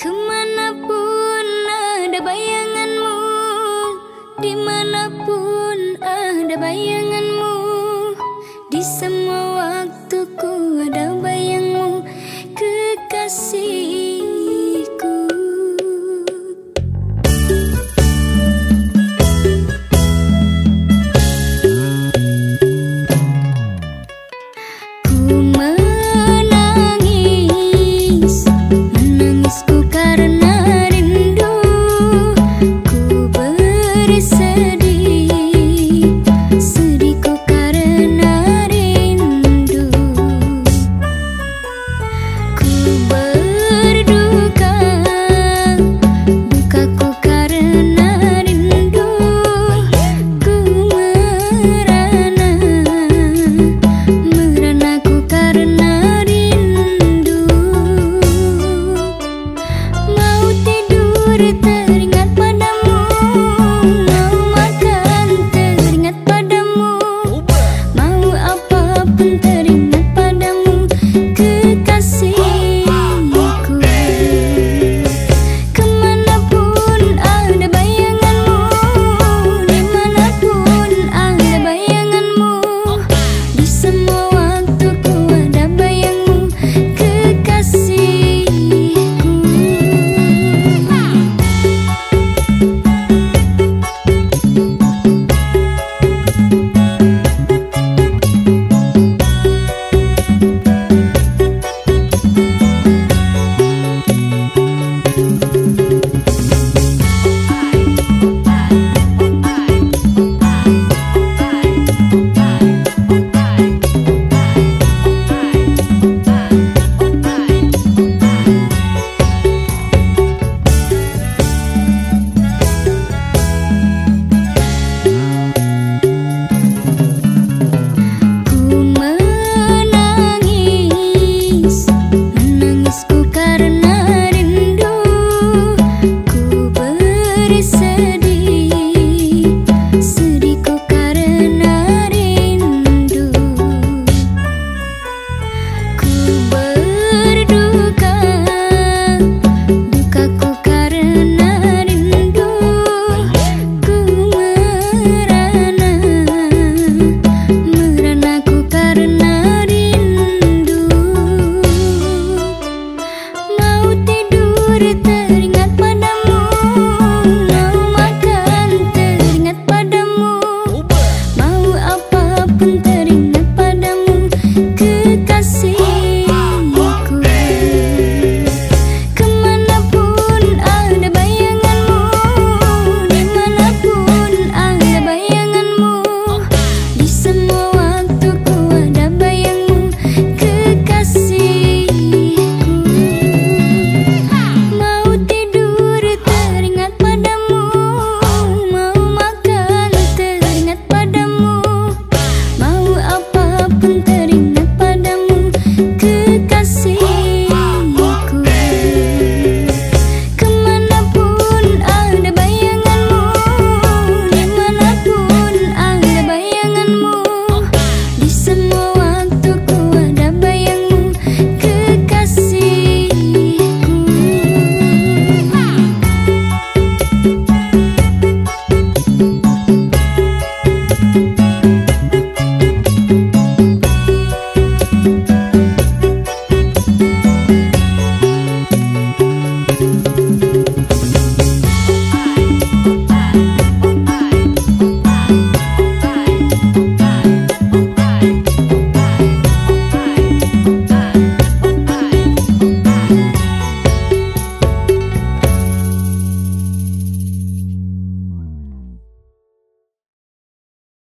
Ke mana pun ada bayanganmu Di mana pun ada bayanganmu Di semua waktuku ada bayangmu Kekasih Ku 你问。